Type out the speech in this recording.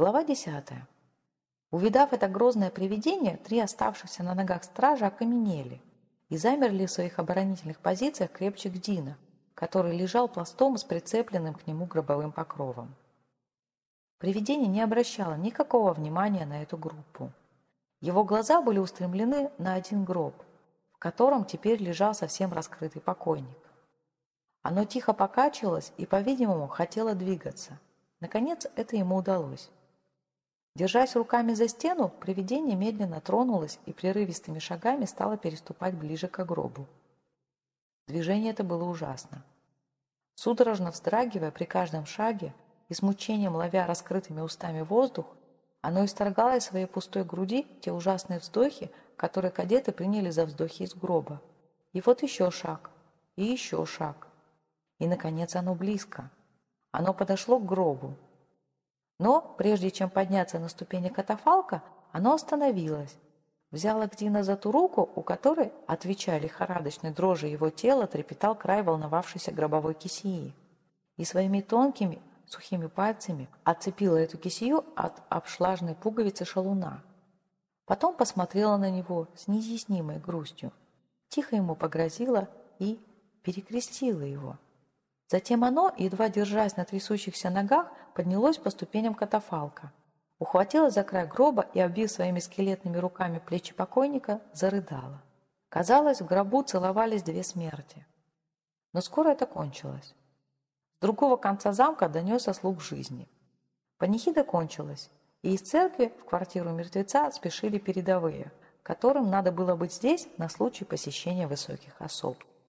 Глава 10. Увидав это грозное привидение, три оставшихся на ногах стража окаменели и замерли в своих оборонительных позициях крепче Гдина, который лежал пластом с прицепленным к нему гробовым покровом. Привидение не обращало никакого внимания на эту группу. Его глаза были устремлены на один гроб, в котором теперь лежал совсем раскрытый покойник. Оно тихо покачивалось и, по-видимому, хотело двигаться. Наконец, это ему удалось. Держась руками за стену, привидение медленно тронулось и прерывистыми шагами стало переступать ближе к гробу. Движение это было ужасно. Судорожно вздрагивая при каждом шаге и с мучением ловя раскрытыми устами воздух, оно исторгало из своей пустой груди те ужасные вздохи, которые кадеты приняли за вздохи из гроба. И вот еще шаг, и еще шаг. И, наконец, оно близко. Оно подошло к гробу. Но, прежде чем подняться на ступени катафалка, оно остановилось, взяло Гдина за ту руку, у которой, отвечая лихорадочной дрожи его тела, трепетал край волновавшейся гробовой кисии, и своими тонкими, сухими пальцами отцепила эту кисию от обшлажной пуговицы шалуна. Потом посмотрела на него с неизъяснимой грустью, тихо ему погрозила и перекрестила его. Затем оно, едва держась на трясущихся ногах, поднялось по ступеням катафалка, ухватилось за край гроба и, обвив своими скелетными руками плечи покойника, зарыдала. Казалось, в гробу целовались две смерти. Но скоро это кончилось. С другого конца замка донесся слух жизни. Панихида кончилась, и из церкви в квартиру мертвеца спешили передовые, которым надо было быть здесь на случай посещения высоких особ.